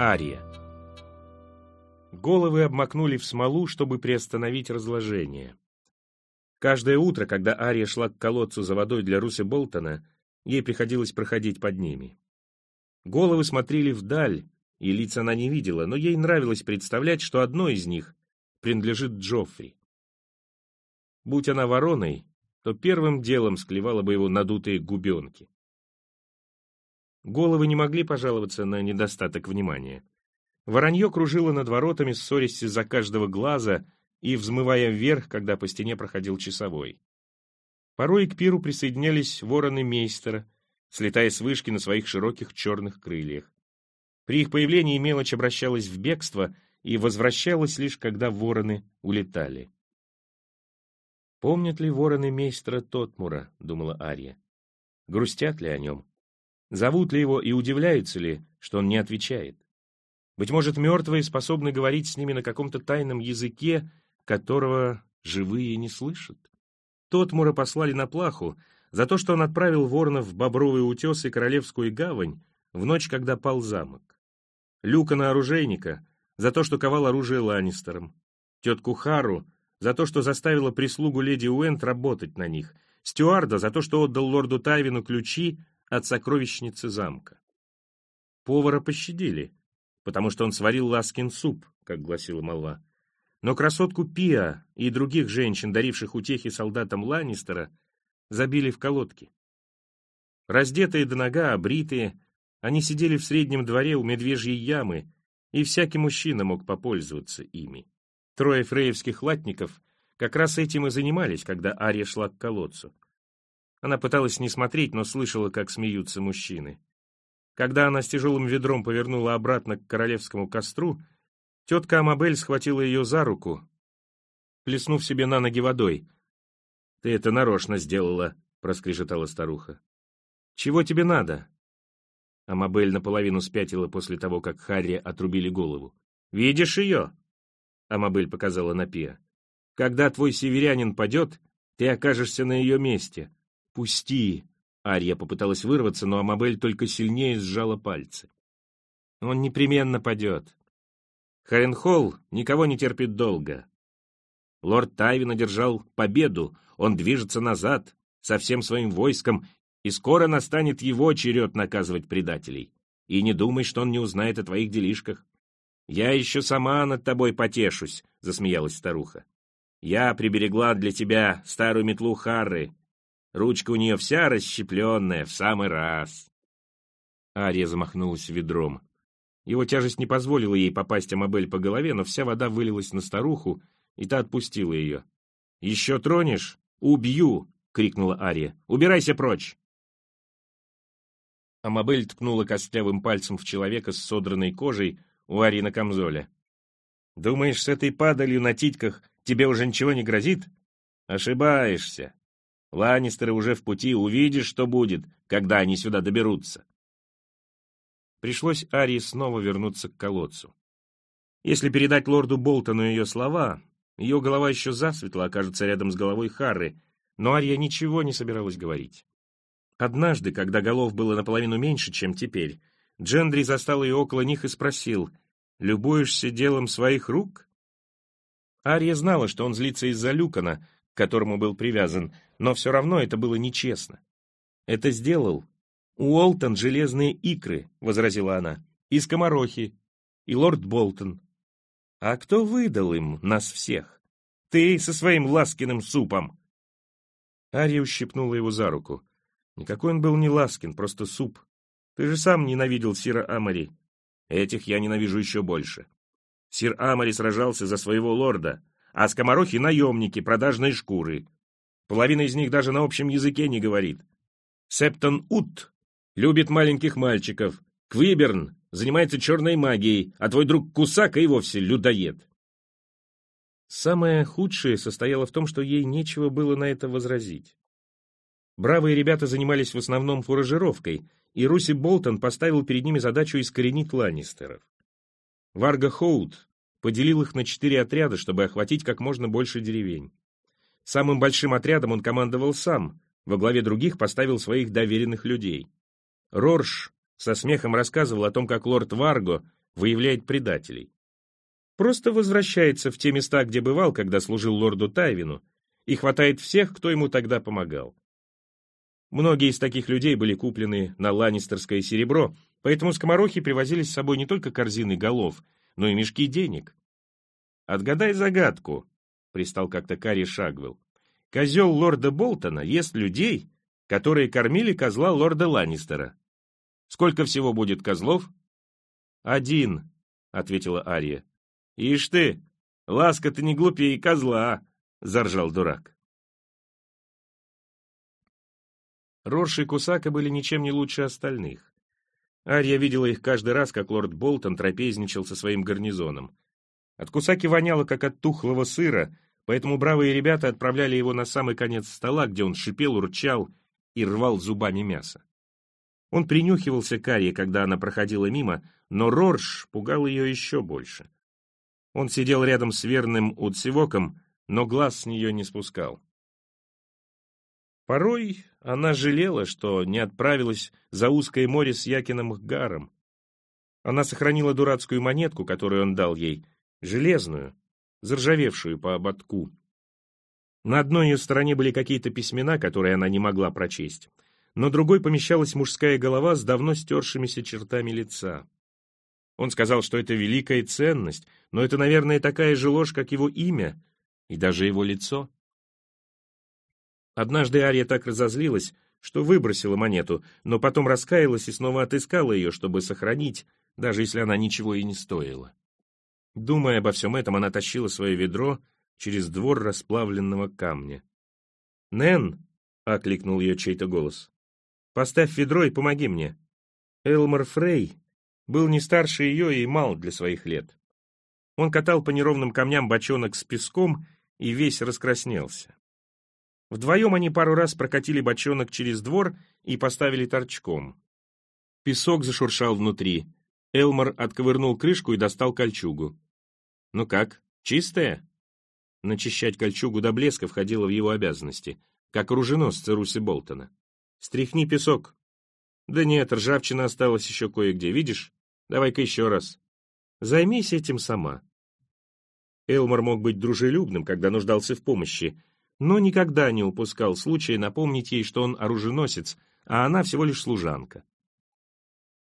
Ария. Головы обмакнули в смолу, чтобы приостановить разложение. Каждое утро, когда Ария шла к колодцу за водой для Руси Болтона, ей приходилось проходить под ними. Головы смотрели вдаль, и лица она не видела, но ей нравилось представлять, что одно из них принадлежит Джоффри. Будь она вороной, то первым делом склевала бы его надутые губенки. Головы не могли пожаловаться на недостаток внимания. Воронье кружило над воротами, ссорясь из-за каждого глаза и взмывая вверх, когда по стене проходил часовой. Порой к пиру присоединялись вороны мейстера, слетая с вышки на своих широких черных крыльях. При их появлении мелочь обращалась в бегство и возвращалась лишь, когда вороны улетали. «Помнят ли вороны мейстера Тотмура?» — думала Ария. «Грустят ли о нем? Зовут ли его и удивляются ли, что он не отвечает? Быть может, мертвые способны говорить с ними на каком-то тайном языке, которого живые не слышат? Тотмура послали на плаху за то, что он отправил воронов в Бобровый утес и Королевскую гавань в ночь, когда пал замок. Люка на оружейника за то, что ковал оружие Ланнистером, тетку Хару за то, что заставила прислугу леди Уэнт работать на них, стюарда за то, что отдал лорду Тайвину ключи от сокровищницы замка. Повара пощадили, потому что он сварил ласкин суп, как гласила молва. Но красотку Пиа и других женщин, даривших утехи солдатам Ланнистера, забили в колодки. Раздетые до нога, обритые, они сидели в среднем дворе у медвежьей ямы, и всякий мужчина мог попользоваться ими. Трое фреевских латников как раз этим и занимались, когда Ария шла к колодцу. Она пыталась не смотреть, но слышала, как смеются мужчины. Когда она с тяжелым ведром повернула обратно к королевскому костру, тетка Амабель схватила ее за руку, плеснув себе на ноги водой. «Ты это нарочно сделала», — проскрежетала старуха. «Чего тебе надо?» Амабель наполовину спятила после того, как Харри отрубили голову. «Видишь ее?» Амабель показала на Пиа. «Когда твой северянин падет, ты окажешься на ее месте. Пусти!» Ария попыталась вырваться, но Амабель только сильнее сжала пальцы. «Он непременно падет. Харенхолл никого не терпит долго. Лорд Тайвин одержал победу, он движется назад со всем своим войском и скоро настанет его черед наказывать предателей. И не думай, что он не узнает о твоих делишках. Я еще сама над тобой потешусь, — засмеялась старуха. Я приберегла для тебя старую метлу Харры. Ручка у нее вся расщепленная, в самый раз. Ария замахнулась ведром. Его тяжесть не позволила ей попасть Амабель по голове, но вся вода вылилась на старуху, и та отпустила ее. «Еще тронешь? Убью!» — крикнула Ария. «Убирайся прочь!» Амабель ткнула костлявым пальцем в человека с содранной кожей у Ари на камзоле. «Думаешь, с этой падалью на титьках тебе уже ничего не грозит? Ошибаешься. Ланнистеры уже в пути, увидишь, что будет, когда они сюда доберутся». Пришлось Арии снова вернуться к колодцу. Если передать лорду Болтону ее слова, ее голова еще засветла окажется рядом с головой Харры, но Ария ничего не собиралась говорить. Однажды, когда голов было наполовину меньше, чем теперь, Джендри застал ее около них и спросил, «Любуешься делом своих рук?» Ария знала, что он злится из-за Люкана, к которому был привязан, но все равно это было нечестно. «Это сделал Уолтон железные икры», — возразила она, — «и скоморохи, и лорд Болтон». «А кто выдал им нас всех? Ты со своим ласкиным супом!» Ария ущипнула его за руку. Никакой он был не Ласкин, просто суп. Ты же сам ненавидел Сира Амори. Этих я ненавижу еще больше. Сир Амори сражался за своего лорда, а скоморохи — наемники, продажные шкуры. Половина из них даже на общем языке не говорит. Септон Утт любит маленьких мальчиков. Квиберн занимается черной магией, а твой друг Кусака и вовсе людоед. Самое худшее состояло в том, что ей нечего было на это возразить. Бравые ребята занимались в основном фуражировкой, и Руси Болтон поставил перед ними задачу искоренить Ланнистеров. Варга Хоут поделил их на четыре отряда, чтобы охватить как можно больше деревень. Самым большим отрядом он командовал сам, во главе других поставил своих доверенных людей. Рорш со смехом рассказывал о том, как лорд Варго выявляет предателей. Просто возвращается в те места, где бывал, когда служил лорду Тайвину, и хватает всех, кто ему тогда помогал. Многие из таких людей были куплены на ланнистерское серебро, поэтому скоморохи привозили с собой не только корзины голов, но и мешки денег. «Отгадай загадку», — пристал как-то Карри Шагвелл. «Козел лорда Болтона ест людей, которые кормили козла лорда Ланнистера. Сколько всего будет козлов?» «Один», — ответила Ария. «Ишь ты, ласка ты не глупее козла», — заржал дурак. Рорш и Кусака были ничем не лучше остальных. Ария видела их каждый раз, как лорд Болтон трапезничал со своим гарнизоном. От Кусаки воняло, как от тухлого сыра, поэтому бравые ребята отправляли его на самый конец стола, где он шипел, урчал и рвал зубами мясо. Он принюхивался к Арии, когда она проходила мимо, но Рорш пугал ее еще больше. Он сидел рядом с верным Уцевоком, но глаз с нее не спускал. Порой она жалела, что не отправилась за узкое море с Якином Гаром. Она сохранила дурацкую монетку, которую он дал ей, железную, заржавевшую по ободку. На одной ее стороне были какие-то письмена, которые она не могла прочесть. На другой помещалась мужская голова с давно стершимися чертами лица. Он сказал, что это великая ценность, но это, наверное, такая же ложь, как его имя и даже его лицо. Однажды Ария так разозлилась, что выбросила монету, но потом раскаялась и снова отыскала ее, чтобы сохранить, даже если она ничего и не стоила. Думая обо всем этом, она тащила свое ведро через двор расплавленного камня. «Нэн!» — окликнул ее чей-то голос. «Поставь ведро и помоги мне». Элмор Фрей был не старше ее и мал для своих лет. Он катал по неровным камням бочонок с песком и весь раскраснелся. Вдвоем они пару раз прокатили бочонок через двор и поставили торчком. Песок зашуршал внутри. Элмор отковырнул крышку и достал кольчугу. «Ну как, чистая?» Начищать кольчугу до блеска входило в его обязанности, как оруженосца Руси Болтона. «Стряхни песок». «Да нет, ржавчина осталась еще кое-где, видишь? Давай-ка еще раз». «Займись этим сама». Элмор мог быть дружелюбным, когда нуждался в помощи, но никогда не упускал случая напомнить ей, что он оруженосец, а она всего лишь служанка.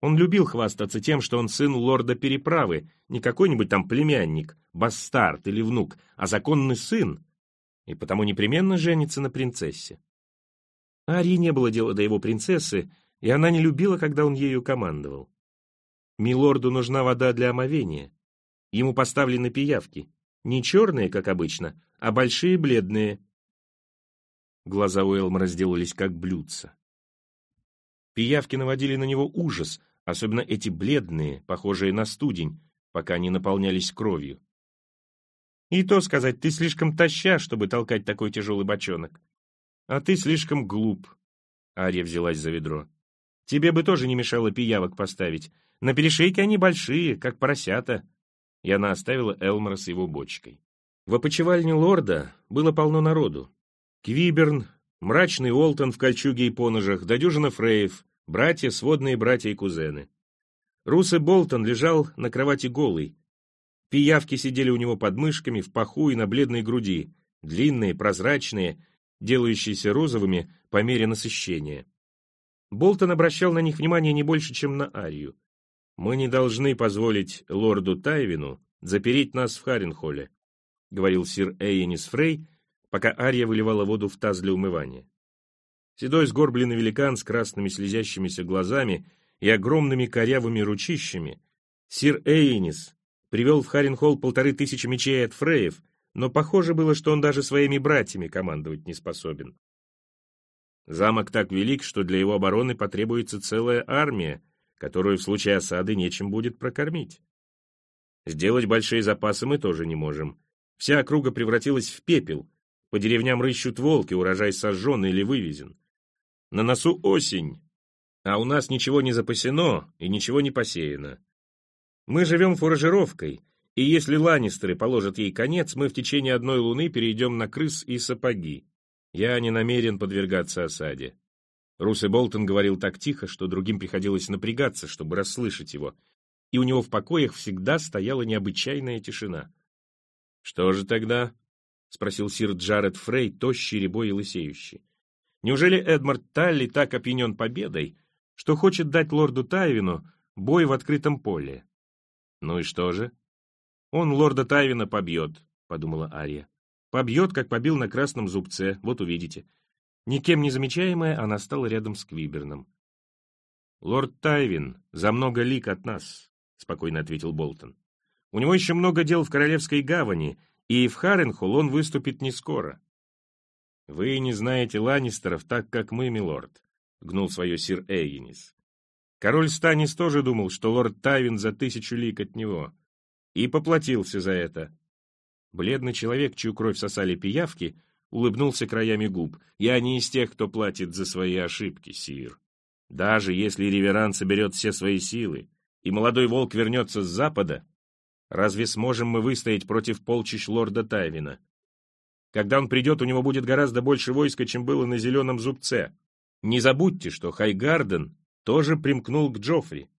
Он любил хвастаться тем, что он сын лорда Переправы, не какой-нибудь там племянник, бастард или внук, а законный сын, и потому непременно женится на принцессе. Арии не было дела до его принцессы, и она не любила, когда он ею командовал. Милорду нужна вода для омовения. Ему поставлены пиявки, не черные, как обычно, а большие бледные, Глаза Уэлмора сделались как блюдца. Пиявки наводили на него ужас, особенно эти бледные, похожие на студень, пока не наполнялись кровью. И то сказать, ты слишком таща, чтобы толкать такой тяжелый бочонок. А ты слишком глуп. Ария взялась за ведро. Тебе бы тоже не мешало пиявок поставить. На перешейке они большие, как поросята. И она оставила Элмора с его бочкой. В опочивальне лорда было полно народу. Квиберн, мрачный Олтон в кольчуге и поножах, додюжина Фреев, братья, сводные братья и кузены. Рус и Болтон лежал на кровати голый. Пиявки сидели у него под мышками, в паху и на бледной груди, длинные, прозрачные, делающиеся розовыми по мере насыщения. Болтон обращал на них внимание не больше, чем на Арию. «Мы не должны позволить лорду Тайвину запереть нас в Харенхолле», — говорил сир Эйенис Фрей, пока Ария выливала воду в таз для умывания. Седой сгорбленный великан с красными слезящимися глазами и огромными корявыми ручищами, сир Эйнис привел в Харенхолл полторы тысячи мечей от фреев, но похоже было, что он даже своими братьями командовать не способен. Замок так велик, что для его обороны потребуется целая армия, которую в случае осады нечем будет прокормить. Сделать большие запасы мы тоже не можем. Вся округа превратилась в пепел, по деревням рыщут волки, урожай сожжен или вывезен. На носу осень, а у нас ничего не запасено и ничего не посеяно. Мы живем фуражировкой, и если ланнистеры положат ей конец, мы в течение одной луны перейдем на крыс и сапоги. Я не намерен подвергаться осаде. Рус Болтон говорил так тихо, что другим приходилось напрягаться, чтобы расслышать его. и у него в покоях всегда стояла необычайная тишина. «Что же тогда?» — спросил сир Джаред Фрей, тощий, рябой и лысеющий. «Неужели Эдмард Талли так опьянен победой, что хочет дать лорду Тайвину бой в открытом поле?» «Ну и что же?» «Он лорда Тайвина побьет», — подумала Ария. «Побьет, как побил на красном зубце, вот увидите». Никем не замечаемая, она стала рядом с Квиберном. «Лорд Тайвин за много лик от нас», — спокойно ответил Болтон. «У него еще много дел в Королевской гавани, и в Харенхолл он выступит не скоро». «Вы не знаете Ланнистеров так, как мы, милорд», — гнул свое сир Эйгенис. Король Станис тоже думал, что лорд Тайвин за тысячу лик от него, и поплатился за это. Бледный человек, чью кровь сосали пиявки, — улыбнулся краями губ. «Я не из тех, кто платит за свои ошибки, Сир. Даже если Реверан соберет все свои силы, и молодой волк вернется с запада, разве сможем мы выстоять против полчищ лорда Тайвина? Когда он придет, у него будет гораздо больше войска, чем было на Зеленом Зубце. Не забудьте, что Хайгарден тоже примкнул к Джоффри.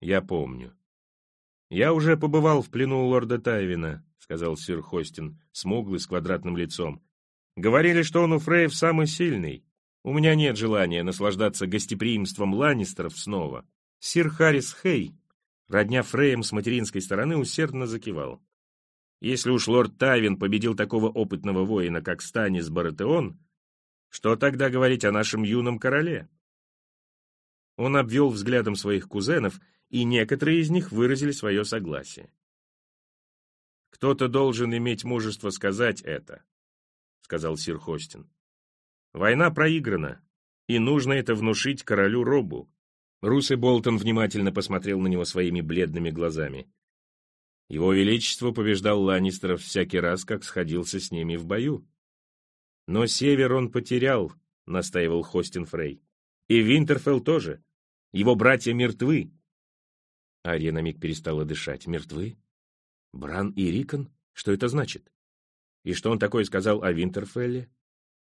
Я помню. Я уже побывал в плену у лорда Тайвина, — сказал сир Хостин, смуглый, с квадратным лицом. Говорили, что он у Фрейв самый сильный. У меня нет желания наслаждаться гостеприимством Ланнистеров снова. Сир Харрис Хей, родня Фреем с материнской стороны, усердно закивал. Если уж лорд Тайвин победил такого опытного воина, как Станис Баратеон, что тогда говорить о нашем юном короле? Он обвел взглядом своих кузенов, и некоторые из них выразили свое согласие. Кто-то должен иметь мужество сказать это, сказал сир Хостин. «Война проиграна, и нужно это внушить королю Робу». Рус Болтон внимательно посмотрел на него своими бледными глазами. Его Величество побеждал Ланнистеров всякий раз, как сходился с ними в бою. «Но север он потерял», — настаивал Хостин Фрей. «И Винтерфелл тоже. Его братья мертвы». Ария на миг перестала дышать. «Мертвы? Бран и Рикон? Что это значит?» И что он такое сказал о Винтерфелле?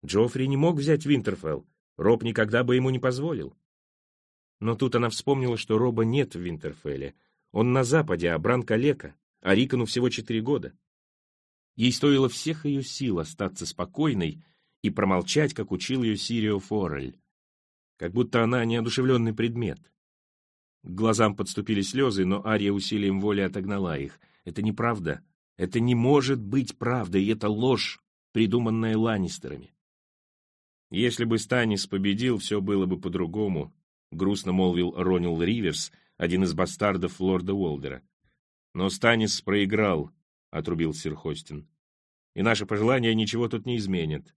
Джоффри не мог взять Винтерфелл. Роб никогда бы ему не позволил. Но тут она вспомнила, что Роба нет в Винтерфелле. Он на западе, а Бран калека, а Рикону всего четыре года. Ей стоило всех ее сил остаться спокойной и промолчать, как учил ее Сирио Форель. Как будто она неодушевленный предмет. К глазам подступили слезы, но Ария усилием воли отогнала их. Это неправда. Это не может быть правдой, и это ложь, придуманная Ланнистерами. Если бы Станис победил, все было бы по-другому, грустно молвил Ронил Риверс, один из бастардов лорда Уолдера. Но Станис проиграл, отрубил сир Хостин. И наши пожелания ничего тут не изменят.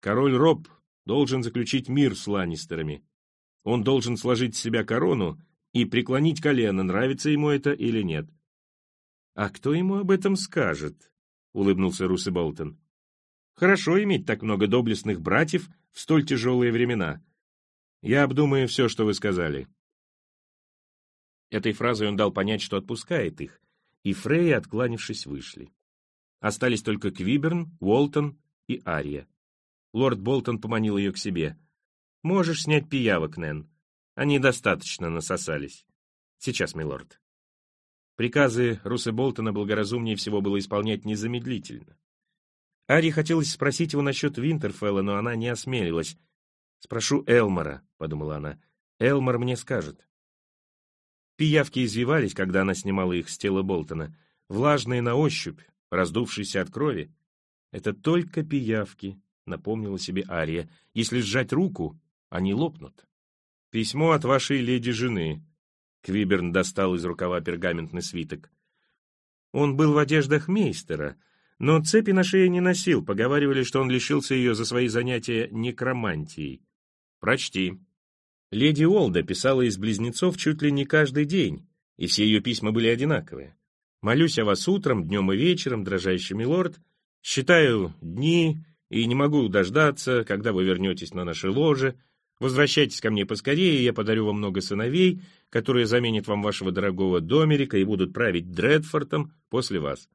Король Роб должен заключить мир с Ланнистерами. Он должен сложить с себя корону и преклонить колено, нравится ему это или нет. «А кто ему об этом скажет?» — улыбнулся Русы Болтон. «Хорошо иметь так много доблестных братьев в столь тяжелые времена. Я обдумаю все, что вы сказали». Этой фразой он дал понять, что отпускает их, и Фрей, откланившись, вышли. Остались только Квиберн, Уолтон и Ария. Лорд Болтон поманил ее к себе. «Можешь снять пиявок, Нэн. Они достаточно насосались. Сейчас, милорд». Приказы Руса Болтона благоразумнее всего было исполнять незамедлительно. Ари хотелось спросить его насчет Винтерфелла, но она не осмелилась. «Спрошу Элмора», — подумала она. «Элмор мне скажет». Пиявки извивались, когда она снимала их с тела Болтона, влажные на ощупь, раздувшиеся от крови. «Это только пиявки», — напомнила себе Ария. «Если сжать руку, они лопнут». «Письмо от вашей леди-жены», Квиберн достал из рукава пергаментный свиток. Он был в одеждах мейстера, но цепи на шее не носил, поговаривали, что он лишился ее за свои занятия некромантией. «Прочти». Леди Олда писала из близнецов чуть ли не каждый день, и все ее письма были одинаковые. «Молюсь о вас утром, днем и вечером, дрожайший милорд. Считаю дни и не могу дождаться, когда вы вернетесь на наше ложе. Возвращайтесь ко мне поскорее, я подарю вам много сыновей, которые заменят вам вашего дорогого домерика и будут править Дредфортом после вас».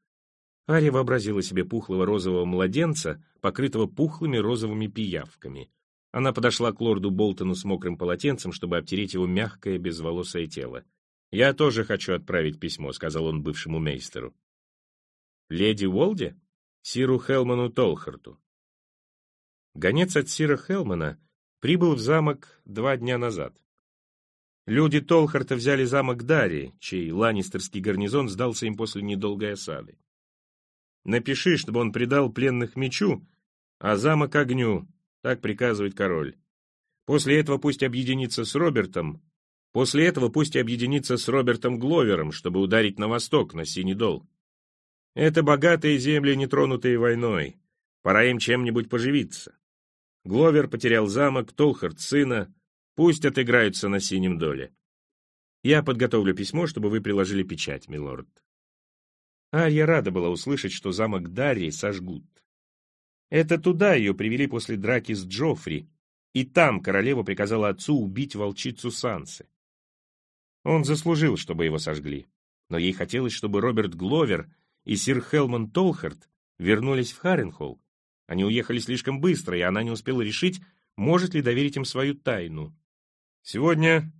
Ария вообразила себе пухлого розового младенца, покрытого пухлыми розовыми пиявками. Она подошла к лорду Болтону с мокрым полотенцем, чтобы обтереть его мягкое безволосое тело. «Я тоже хочу отправить письмо», — сказал он бывшему мейстеру. «Леди Уолде? Сиру Хелману Толхарту». Гонец от Сира Хелмана прибыл в замок два дня назад. Люди Толхарта взяли замок Дари, чей ланнистерский гарнизон сдался им после недолгой осады. Напиши, чтобы он предал пленных мечу, а замок огню, так приказывает король. После этого пусть объединится с Робертом, после этого пусть объединится с Робертом Гловером, чтобы ударить на восток, на Синий Дол. Это богатые земли, не тронутые войной. Пора им чем-нибудь поживиться. Гловер потерял замок, Толхард сына, Пусть отыграются на синем доле. Я подготовлю письмо, чтобы вы приложили печать, милорд. Арья рада была услышать, что замок Дарри сожгут. Это туда ее привели после драки с Джоффри, и там королева приказала отцу убить волчицу Сансы. Он заслужил, чтобы его сожгли, но ей хотелось, чтобы Роберт Гловер и сир Хелман Толхард вернулись в Харенхолл. Они уехали слишком быстро, и она не успела решить, может ли доверить им свою тайну. «Сегодня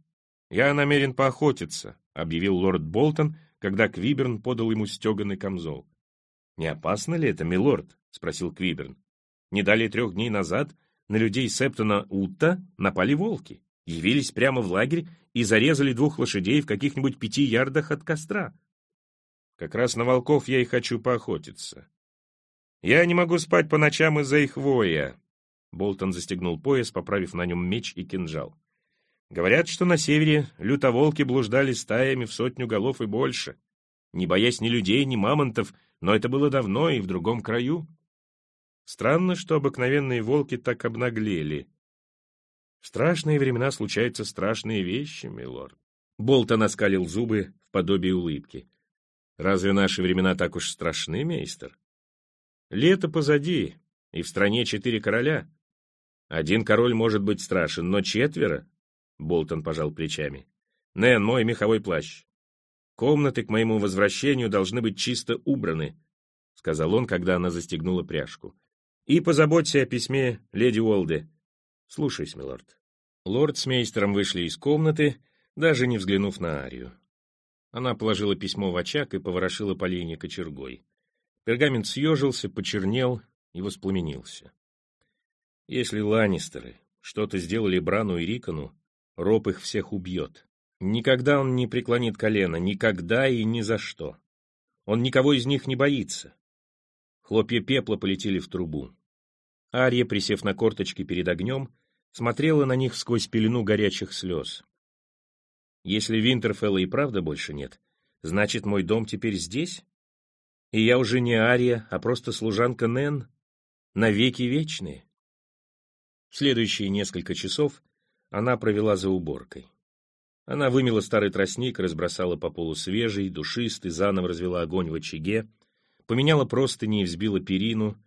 я намерен поохотиться», — объявил лорд Болтон, когда Квиберн подал ему стеганый камзол. «Не опасно ли это, милорд?» — спросил Квиберн. «Не далее трех дней назад на людей Септона Утта напали волки, явились прямо в лагерь и зарезали двух лошадей в каких-нибудь пяти ярдах от костра. Как раз на волков я и хочу поохотиться. Я не могу спать по ночам из-за их воя». Болтон застегнул пояс, поправив на нем меч и кинжал. Говорят, что на севере лютоволки блуждали стаями в сотню голов и больше, не боясь ни людей, ни мамонтов, но это было давно и в другом краю. Странно, что обыкновенные волки так обнаглели. В страшные времена случаются страшные вещи, милорд. Болтон оскалил зубы в подобии улыбки. Разве наши времена так уж страшны, мейстер? Лето позади, и в стране четыре короля. Один король может быть страшен, но четверо Болтон пожал плечами. «Нэн, мой меховой плащ. Комнаты к моему возвращению должны быть чисто убраны», — сказал он, когда она застегнула пряжку. «И позаботься о письме леди Уолде. Слушайся, милорд». Лорд с мейстером вышли из комнаты, даже не взглянув на Арию. Она положила письмо в очаг и поворошила поленья кочергой. Пергамент съежился, почернел и воспламенился. Если Ланнистеры что-то сделали Брану и Рикону, Роб их всех убьет. Никогда он не преклонит колено, никогда и ни за что. Он никого из них не боится. Хлопья пепла полетели в трубу. Ария, присев на корточки перед огнем, смотрела на них сквозь пелену горячих слез. Если Винтерфелла и правда больше нет, значит, мой дом теперь здесь? И я уже не Ария, а просто служанка Нэн? Навеки вечные? В следующие несколько часов она провела за уборкой. Она вымела старый тростник, разбросала по полу свежий, душистый, заново развела огонь в очаге, поменяла простыни и взбила перину,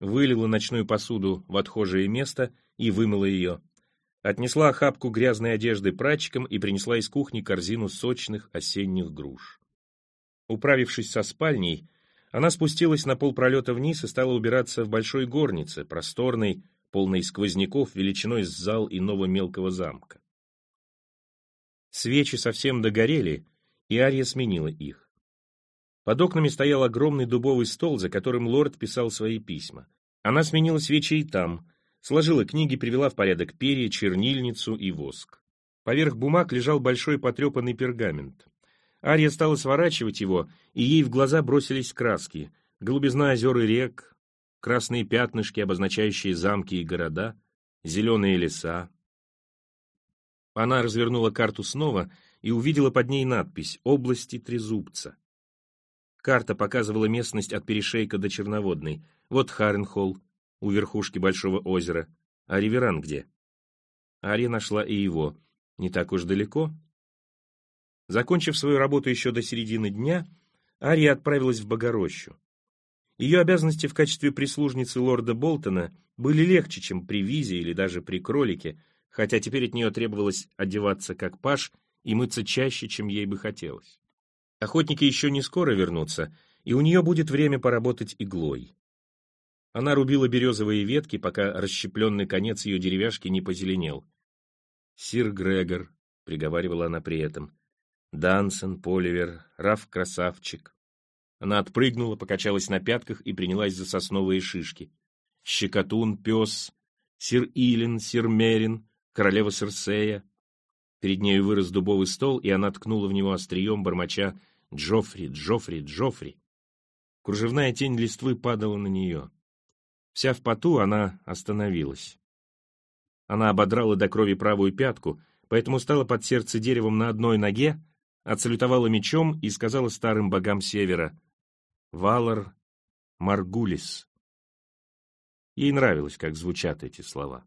вылила ночную посуду в отхожее место и вымыла ее, отнесла охапку грязной одежды прачкам и принесла из кухни корзину сочных осенних груш. Управившись со спальней, она спустилась на полпролета вниз и стала убираться в большой горнице, просторной, полной сквозняков величиной с зал иного мелкого замка. Свечи совсем догорели, и Ария сменила их. Под окнами стоял огромный дубовый стол, за которым лорд писал свои письма. Она сменила свечи и там, сложила книги, привела в порядок перья, чернильницу и воск. Поверх бумаг лежал большой потрепанный пергамент. Ария стала сворачивать его, и ей в глаза бросились краски. Голубизна озер и рек, красные пятнышки, обозначающие замки и города, зеленые леса. Она развернула карту снова и увидела под ней надпись «Области Трезубца». Карта показывала местность от Перешейка до Черноводной. Вот Харенхолл, у верхушки Большого озера. А Риверан где? Ария нашла и его. Не так уж далеко. Закончив свою работу еще до середины дня, Ария отправилась в Богорощу. Ее обязанности в качестве прислужницы лорда Болтона были легче, чем при Визе или даже при Кролике, хотя теперь от нее требовалось одеваться как паш и мыться чаще, чем ей бы хотелось. Охотники еще не скоро вернутся, и у нее будет время поработать иглой. Она рубила березовые ветки, пока расщепленный конец ее деревяшки не позеленел. «Сир Грегор», — приговаривала она при этом, — Дансен, Поливер, Раф Красавчик. Она отпрыгнула, покачалась на пятках и принялась за сосновые шишки. Щекотун, пес, сир Илин, сир Мерин, королева Серсея. Перед нею вырос дубовый стол, и она ткнула в него острием, бормоча «Джоффри, Джоффри, Джоффри». Кружевная тень листвы падала на нее. Вся в поту она остановилась. Она ободрала до крови правую пятку, поэтому стала под сердце деревом на одной ноге, отсалютовала мечом и сказала старым богам севера «Валар Маргулис». Ей нравилось, как звучат эти слова.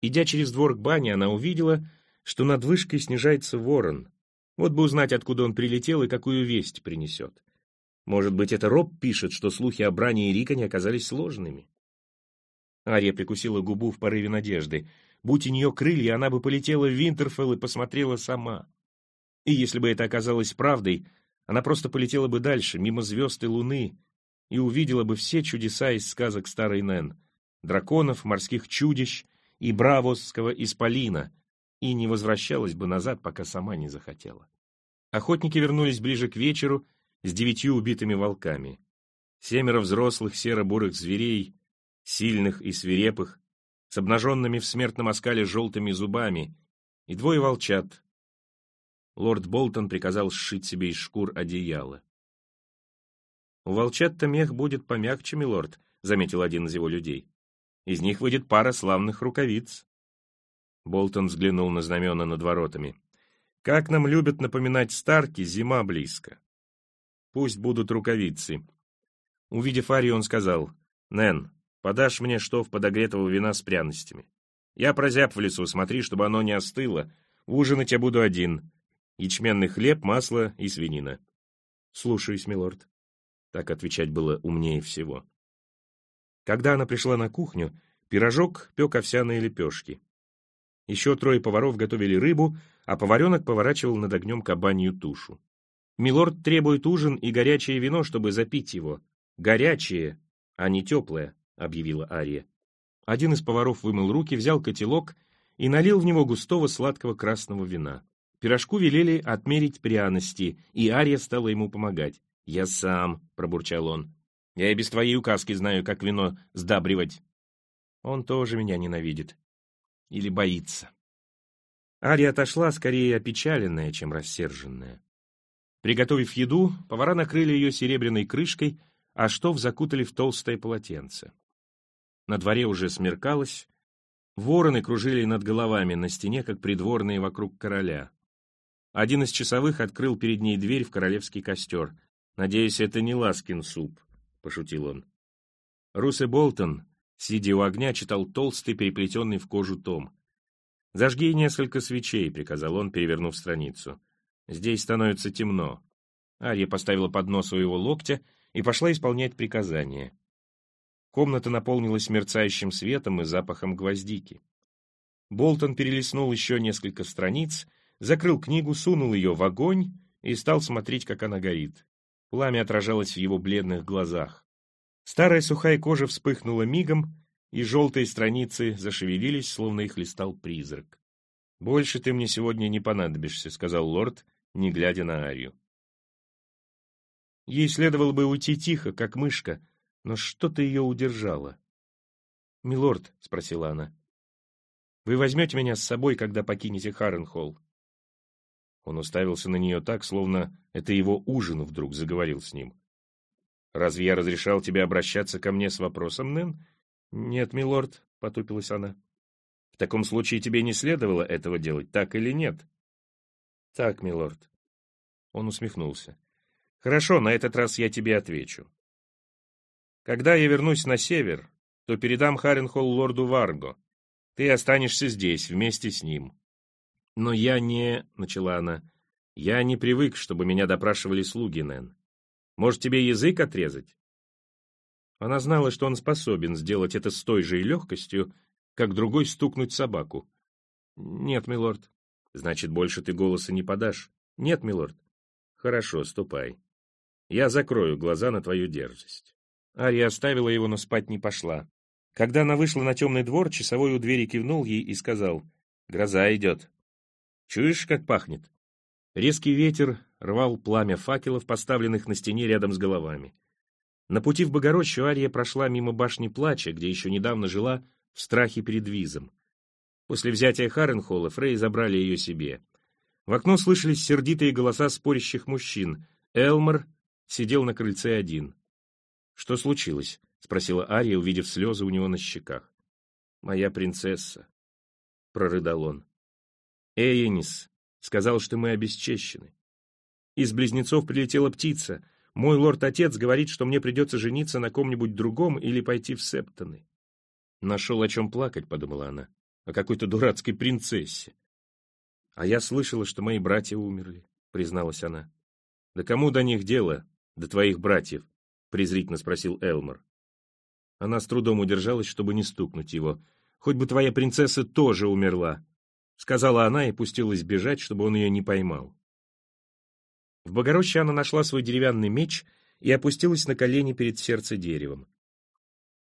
Идя через двор к бане, она увидела, что над вышкой снижается ворон. Вот бы узнать, откуда он прилетел и какую весть принесет. Может быть, это Роб пишет, что слухи о Бране и Риконе оказались сложными. Ария прикусила губу в порыве надежды. Будь у нее крылья, она бы полетела в Винтерфелл и посмотрела сама. И если бы это оказалось правдой, она просто полетела бы дальше, мимо звезд и луны, и увидела бы все чудеса из сказок старой Нэн. Драконов, морских чудищ и бравосского исполина, и не возвращалась бы назад, пока сама не захотела. Охотники вернулись ближе к вечеру с девятью убитыми волками. Семеро взрослых серо-бурых зверей, сильных и свирепых, с обнаженными в смертном оскале желтыми зубами, и двое волчат. Лорд Болтон приказал сшить себе из шкур одеяло. «У волчат-то мех будет помягче, милорд», — заметил один из его людей. «Из них выйдет пара славных рукавиц». Болтон взглянул на знамена над воротами. «Как нам любят напоминать старки, зима близко. Пусть будут рукавицы». Увидев Арию, он сказал, «Нэн, подашь мне штоф подогретого вина с пряностями. Я прозяб в лесу, смотри, чтобы оно не остыло. Ужинать я буду один. Ячменный хлеб, масло и свинина». «Слушаюсь, милорд». Так отвечать было умнее всего. Когда она пришла на кухню, пирожок пек овсяные лепешки. Еще трое поваров готовили рыбу, а поваренок поворачивал над огнем кабанью тушу. Милорд требует ужин и горячее вино, чтобы запить его. Горячее, а не теплое, объявила Ария. Один из поваров вымыл руки, взял котелок и налил в него густого сладкого красного вина. Пирожку велели отмерить пряности, и Ария стала ему помогать. «Я сам», — пробурчал он. «Я и без твоей указки знаю, как вино сдабривать». Он тоже меня ненавидит. Или боится. Ария отошла скорее опечаленная, чем рассерженная. Приготовив еду, повара накрыли ее серебряной крышкой, а штоф закутали в толстое полотенце. На дворе уже смеркалось, вороны кружили над головами на стене, как придворные вокруг короля. Один из часовых открыл перед ней дверь в королевский костер — «Надеюсь, это не Ласкин суп», — пошутил он. Рус и Болтон, сидя у огня, читал толстый, переплетенный в кожу том. «Зажги несколько свечей», — приказал он, перевернув страницу. «Здесь становится темно». Ария поставила поднос своего локтя и пошла исполнять приказание. Комната наполнилась мерцающим светом и запахом гвоздики. Болтон перелистнул еще несколько страниц, закрыл книгу, сунул ее в огонь и стал смотреть, как она горит. Пламя отражалось в его бледных глазах. Старая сухая кожа вспыхнула мигом, и желтые страницы зашевелились, словно их листал призрак. «Больше ты мне сегодня не понадобишься», — сказал лорд, не глядя на Арию. Ей следовало бы уйти тихо, как мышка, но что-то ее удержало. «Милорд», — спросила она, — «вы возьмете меня с собой, когда покинете Харренхолл?» Он уставился на нее так, словно это его ужин вдруг заговорил с ним. «Разве я разрешал тебе обращаться ко мне с вопросом, Нэн?» «Нет, милорд», — потупилась она. «В таком случае тебе не следовало этого делать, так или нет?» «Так, милорд». Он усмехнулся. «Хорошо, на этот раз я тебе отвечу. Когда я вернусь на север, то передам Харенхолл лорду Варго. Ты останешься здесь, вместе с ним. «Но я не...» — начала она. «Я не привык, чтобы меня допрашивали слуги, Нэн. Может, тебе язык отрезать?» Она знала, что он способен сделать это с той же легкостью, как другой стукнуть собаку. «Нет, милорд». «Значит, больше ты голоса не подашь?» «Нет, милорд». «Хорошо, ступай. Я закрою глаза на твою дерзость». Ария оставила его, но спать не пошла. Когда она вышла на темный двор, часовой у двери кивнул ей и сказал, «Гроза идет». Чуешь, как пахнет? Резкий ветер рвал пламя факелов, поставленных на стене рядом с головами. На пути в Богородчу Ария прошла мимо башни Плача, где еще недавно жила в страхе перед визом. После взятия Харренхолла Фрей забрали ее себе. В окно слышались сердитые голоса спорящих мужчин. Элмор сидел на крыльце один. «Что случилось?» — спросила Ария, увидев слезы у него на щеках. «Моя принцесса», — прорыдал он. «Эйнис, Сказал, что мы обесчещены. Из близнецов прилетела птица. Мой лорд-отец говорит, что мне придется жениться на ком-нибудь другом или пойти в Септоны. Нашел о чем плакать, подумала она, о какой-то дурацкой принцессе. А я слышала, что мои братья умерли, призналась она. Да кому до них дело, до твоих братьев? презрительно спросил Элмор. Она с трудом удержалась, чтобы не стукнуть его. Хоть бы твоя принцесса тоже умерла, сказала она и пустилась бежать, чтобы он ее не поймал. В Богороще она нашла свой деревянный меч и опустилась на колени перед сердце деревом.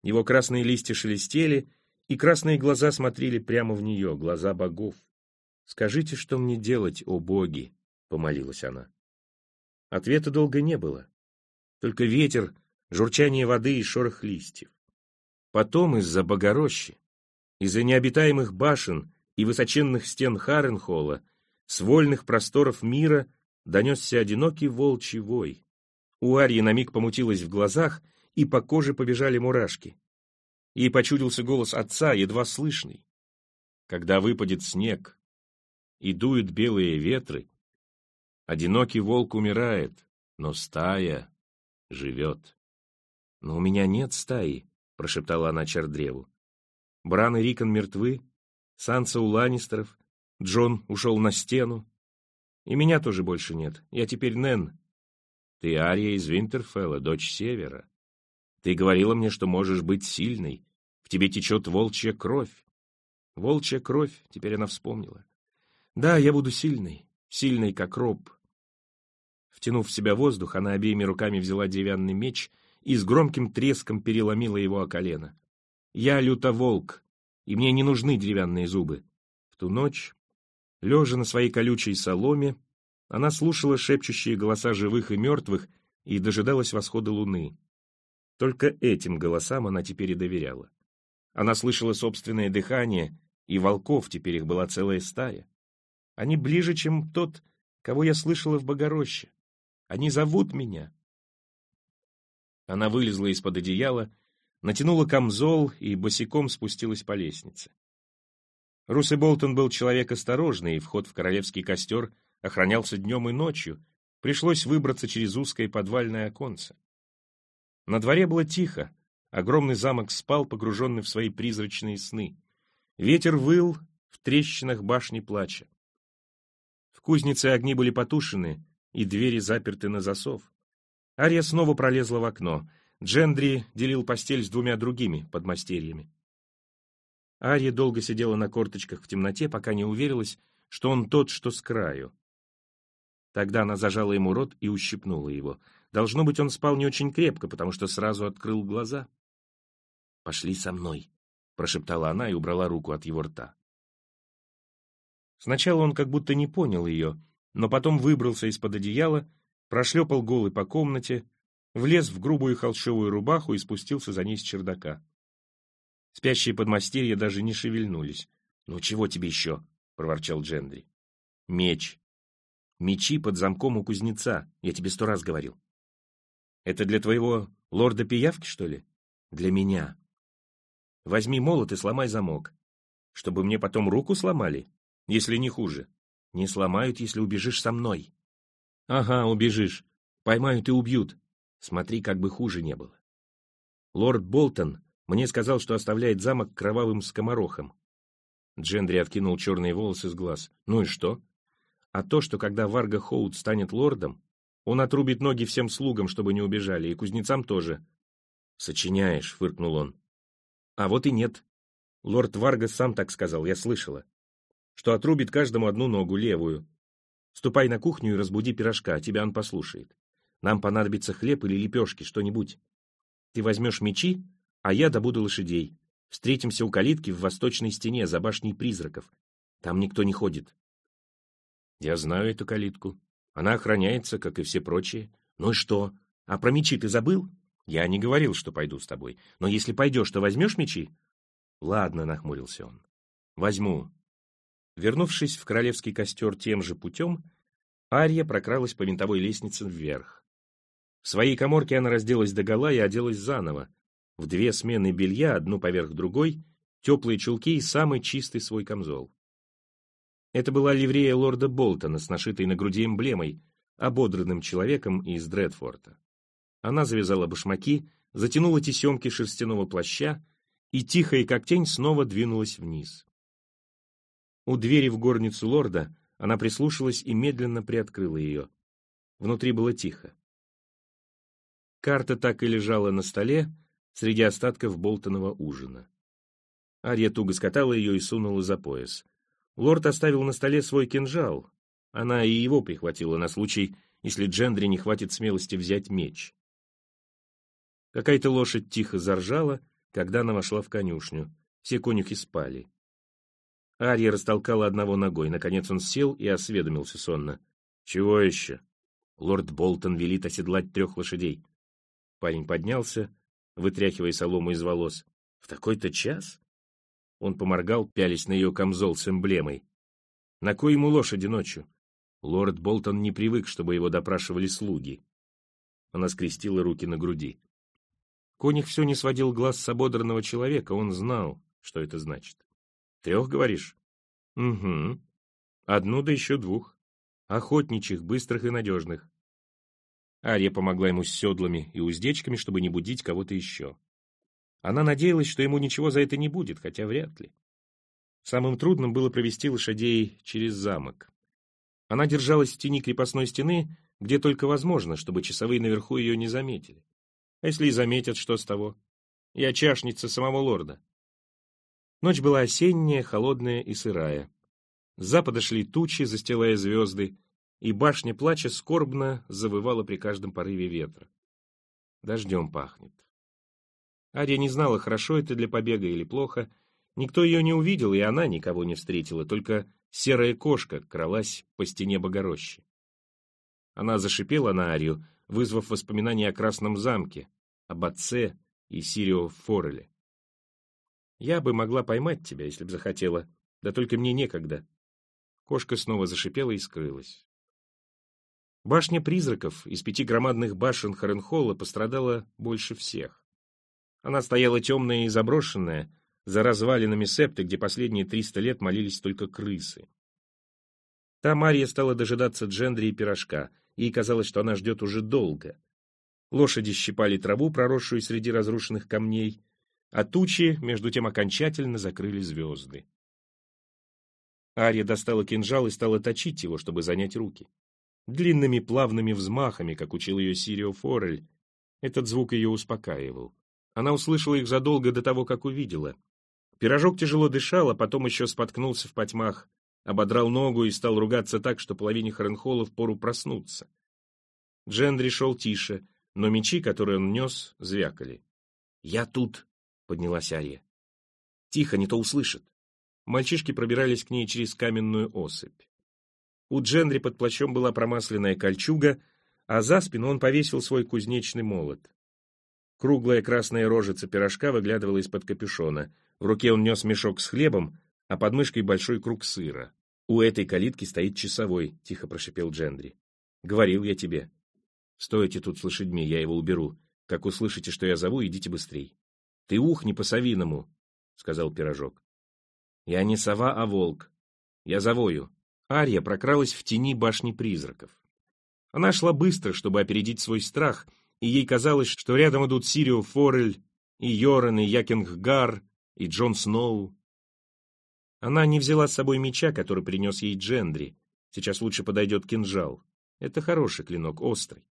Его красные листья шелестели, и красные глаза смотрели прямо в нее, глаза богов. «Скажите, что мне делать, о боги?» — помолилась она. Ответа долго не было. Только ветер, журчание воды и шорох листьев. Потом из-за Богорощи, из-за необитаемых башен, и высоченных стен Харенхола, с вольных просторов мира донесся одинокий волчий вой. У Арьи на миг помутилось в глазах, и по коже побежали мурашки. Ей почудился голос отца, едва слышный. Когда выпадет снег и дуют белые ветры, одинокий волк умирает, но стая живет. «Но у меня нет стаи», — прошептала она Чардреву. «Бран и Рикон мертвы, Санса у Ланнистеров, Джон ушел на стену. И меня тоже больше нет. Я теперь Нэн. Ты Ария из Винтерфелла, дочь Севера. Ты говорила мне, что можешь быть сильной. В тебе течет волчья кровь. Волчья кровь, теперь она вспомнила. Да, я буду сильной, сильной, как роб. Втянув в себя воздух, она обеими руками взяла деревянный меч и с громким треском переломила его о колено. Я лютоволк, и мне не нужны деревянные зубы. В ту ночь, лежа на своей колючей соломе, она слушала шепчущие голоса живых и мертвых и дожидалась восхода луны. Только этим голосам она теперь и доверяла. Она слышала собственное дыхание, и волков теперь их была целая стая. Они ближе, чем тот, кого я слышала в Богороще. Они зовут меня. Она вылезла из-под одеяла натянула камзол и босиком спустилась по лестнице. Рус Болтон был человек осторожный, и вход в королевский костер охранялся днем и ночью, пришлось выбраться через узкое подвальное оконце. На дворе было тихо, огромный замок спал, погруженный в свои призрачные сны. Ветер выл в трещинах башни плача. В кузнице огни были потушены, и двери заперты на засов. Ария снова пролезла в окно — Джендри делил постель с двумя другими подмастерьями. Ария долго сидела на корточках в темноте, пока не уверилась, что он тот, что с краю. Тогда она зажала ему рот и ущипнула его. Должно быть, он спал не очень крепко, потому что сразу открыл глаза. «Пошли со мной», — прошептала она и убрала руку от его рта. Сначала он как будто не понял ее, но потом выбрался из-под одеяла, прошлепал голый по комнате, влез в грубую холщовую рубаху и спустился за ней с чердака. Спящие подмастерья даже не шевельнулись. «Ну чего тебе еще?» — проворчал Джендри. «Меч. Мечи под замком у кузнеца, я тебе сто раз говорил». «Это для твоего лорда пиявки, что ли?» «Для меня. Возьми молот и сломай замок. Чтобы мне потом руку сломали, если не хуже. Не сломают, если убежишь со мной». «Ага, убежишь. Поймают и убьют. Смотри, как бы хуже не было. Лорд Болтон мне сказал, что оставляет замок кровавым скоморохом. Джендри откинул черные волосы с глаз. Ну и что? А то, что когда Варга Хоут станет лордом, он отрубит ноги всем слугам, чтобы не убежали, и кузнецам тоже. «Сочиняешь», — фыркнул он. «А вот и нет. Лорд Варга сам так сказал, я слышала. Что отрубит каждому одну ногу, левую. Ступай на кухню и разбуди пирожка, тебя он послушает. Нам понадобится хлеб или лепешки, что-нибудь. Ты возьмешь мечи, а я добуду лошадей. Встретимся у калитки в восточной стене за башней призраков. Там никто не ходит. Я знаю эту калитку. Она охраняется, как и все прочие. Ну и что? А про мечи ты забыл? Я не говорил, что пойду с тобой. Но если пойдешь, то возьмешь мечи? Ладно, нахмурился он. Возьму. Вернувшись в королевский костер тем же путем, Ария прокралась по винтовой лестнице вверх. В своей коморке она разделась догола и оделась заново. В две смены белья, одну поверх другой, теплые чулки и самый чистый свой камзол. Это была ливрея лорда Болтона с нашитой на груди эмблемой, ободранным человеком из Дредфорта. Она завязала башмаки, затянула тесемки шерстяного плаща и, тихая как тень, снова двинулась вниз. У двери в горницу лорда она прислушалась и медленно приоткрыла ее. Внутри было тихо. Карта так и лежала на столе среди остатков болтанного ужина. Ария туго скатала ее и сунула за пояс. Лорд оставил на столе свой кинжал. Она и его прихватила на случай, если Джендри не хватит смелости взять меч. Какая-то лошадь тихо заржала, когда она вошла в конюшню. Все конюхи спали. Ария растолкала одного ногой. Наконец он сел и осведомился сонно. «Чего еще?» Лорд Болтон велит оседлать трех лошадей. Парень поднялся, вытряхивая солому из волос. «В такой-то час?» Он поморгал, пялись на ее камзол с эмблемой. «На кой ему лошади ночью?» Лорд Болтон не привык, чтобы его допрашивали слуги. Она скрестила руки на груди. Коних все не сводил глаз с ободранного человека, он знал, что это значит. «Трех, говоришь?» «Угу. Одну да еще двух. Охотничьих, быстрых и надежных». Ария помогла ему с седлами и уздечками, чтобы не будить кого-то еще. Она надеялась, что ему ничего за это не будет, хотя вряд ли. Самым трудным было провести лошадей через замок. Она держалась в тени крепостной стены, где только возможно, чтобы часовые наверху ее не заметили. А если и заметят, что с того? Я чашница самого лорда. Ночь была осенняя, холодная и сырая. С запада шли тучи, застилая звезды, и башня плача скорбно завывала при каждом порыве ветра. Дождем пахнет. Ария не знала, хорошо это для побега или плохо. Никто ее не увидел, и она никого не встретила, только серая кошка кралась по стене Богорощи. Она зашипела на Арию, вызвав воспоминания о Красном замке, об отце и Сирио Фореле. «Я бы могла поймать тебя, если бы захотела, да только мне некогда». Кошка снова зашипела и скрылась. Башня призраков из пяти громадных башен Харенхолла пострадала больше всех. Она стояла темная и заброшенная, за развалинами септы, где последние триста лет молились только крысы. Там Мария стала дожидаться Джендри и пирожка, ей казалось, что она ждет уже долго. Лошади щипали траву, проросшую среди разрушенных камней, а тучи, между тем, окончательно закрыли звезды. Ария достала кинжал и стала точить его, чтобы занять руки. Длинными плавными взмахами, как учил ее Сирио Форель, этот звук ее успокаивал. Она услышала их задолго до того, как увидела. Пирожок тяжело дышал, а потом еще споткнулся в потьмах, ободрал ногу и стал ругаться так, что половине Харенхола впору проснуться. Джендри шел тише, но мечи, которые он нес, звякали. «Я тут!» — поднялась Ария. «Тихо, не то услышит». Мальчишки пробирались к ней через каменную осыпь. У Джендри под плащом была промасленная кольчуга, а за спину он повесил свой кузнечный молот. Круглая красная рожица пирожка выглядывала из-под капюшона. В руке он нес мешок с хлебом, а под мышкой большой круг сыра. «У этой калитки стоит часовой», — тихо прошипел Джендри. «Говорил я тебе. Стойте тут с лошадьми, я его уберу. Как услышите, что я зову, идите быстрей». «Ты ух не по-совиному», — сказал пирожок. «Я не сова, а волк. Я завою». Ария прокралась в тени башни призраков. Она шла быстро, чтобы опередить свой страх — и ей казалось, что рядом идут Сирио Форель, и Йоран, и Якинггар, и Джон Сноу. Она не взяла с собой меча, который принес ей Джендри. Сейчас лучше подойдет кинжал. Это хороший клинок, острый.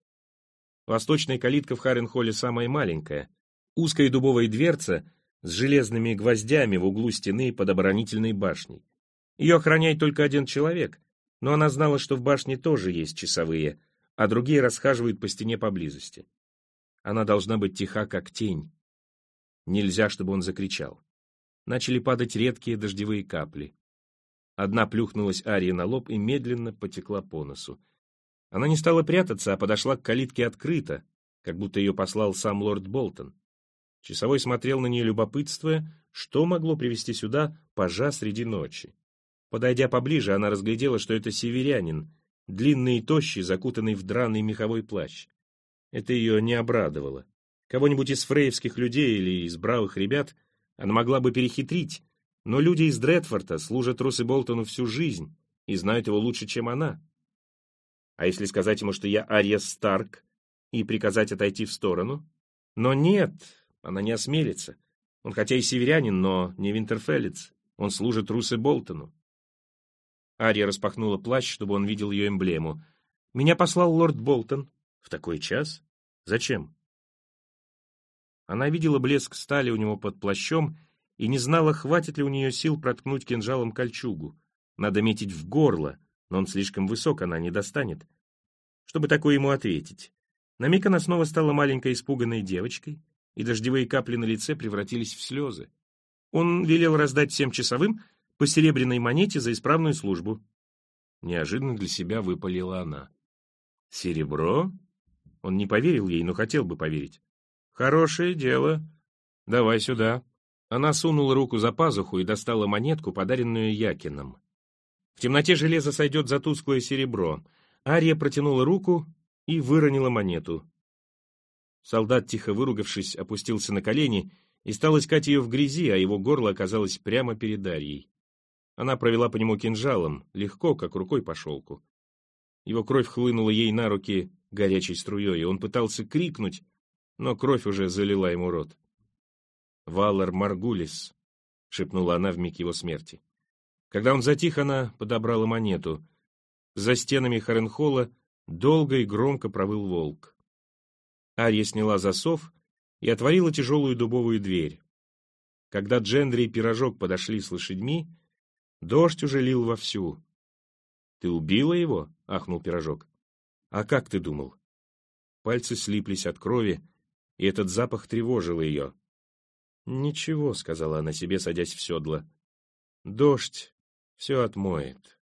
Восточная калитка в Харенхолле самая маленькая. Узкая дубовая дверца с железными гвоздями в углу стены под оборонительной башней. Ее охраняет только один человек, но она знала, что в башне тоже есть часовые, а другие расхаживают по стене поблизости. Она должна быть тиха, как тень. Нельзя, чтобы он закричал. Начали падать редкие дождевые капли. Одна плюхнулась Арии на лоб и медленно потекла по носу. Она не стала прятаться, а подошла к калитке открыто, как будто ее послал сам лорд Болтон. Часовой смотрел на нее любопытствуя, что могло привести сюда пажа среди ночи. Подойдя поближе, она разглядела, что это северянин, длинный и тощий, закутанный в драный меховой плащ. Это ее не обрадовало. Кого-нибудь из фрейевских людей или из бравых ребят она могла бы перехитрить, но люди из Дредфорта служат Русы Болтону всю жизнь и знают его лучше, чем она. А если сказать ему, что я Ария Старк, и приказать отойти в сторону? Но нет, она не осмелится. Он хотя и северянин, но не винтерфеллец. Он служит Русе Болтону. Ария распахнула плащ, чтобы он видел ее эмблему. «Меня послал лорд Болтон. В такой час? Зачем?» Она видела блеск стали у него под плащом и не знала, хватит ли у нее сил проткнуть кинжалом кольчугу. Надо метить в горло, но он слишком высок, она не достанет. Чтобы такое ему ответить. На миг она снова стала маленькой испуганной девочкой, и дождевые капли на лице превратились в слезы. Он велел раздать всем часовым по серебряной монете за исправную службу. Неожиданно для себя выпалила она. «Серебро?» Он не поверил ей, но хотел бы поверить. «Хорошее дело. Давай сюда». Она сунула руку за пазуху и достала монетку, подаренную Якином. В темноте железо сойдет за тусклое серебро. Ария протянула руку и выронила монету. Солдат, тихо выругавшись, опустился на колени и стал искать ее в грязи, а его горло оказалось прямо перед Арией. Она провела по нему кинжалом, легко, как рукой по шелку. Его кровь хлынула ей на руки горячей струей, и он пытался крикнуть, но кровь уже залила ему рот. «Валар Маргулис», — шепнула она в миг его смерти. Когда он затих, она подобрала монету. За стенами Харенхола долго и громко провыл волк. Ария сняла засов и отворила тяжелую дубовую дверь. Когда Джендри и Пирожок подошли с лошадьми, дождь уже лил вовсю. «Ты убила его?» — ахнул Пирожок. «А как ты думал?» Пальцы слиплись от крови, и этот запах тревожил ее. «Ничего», — сказала она себе, садясь в седло. «Дождь все отмоет».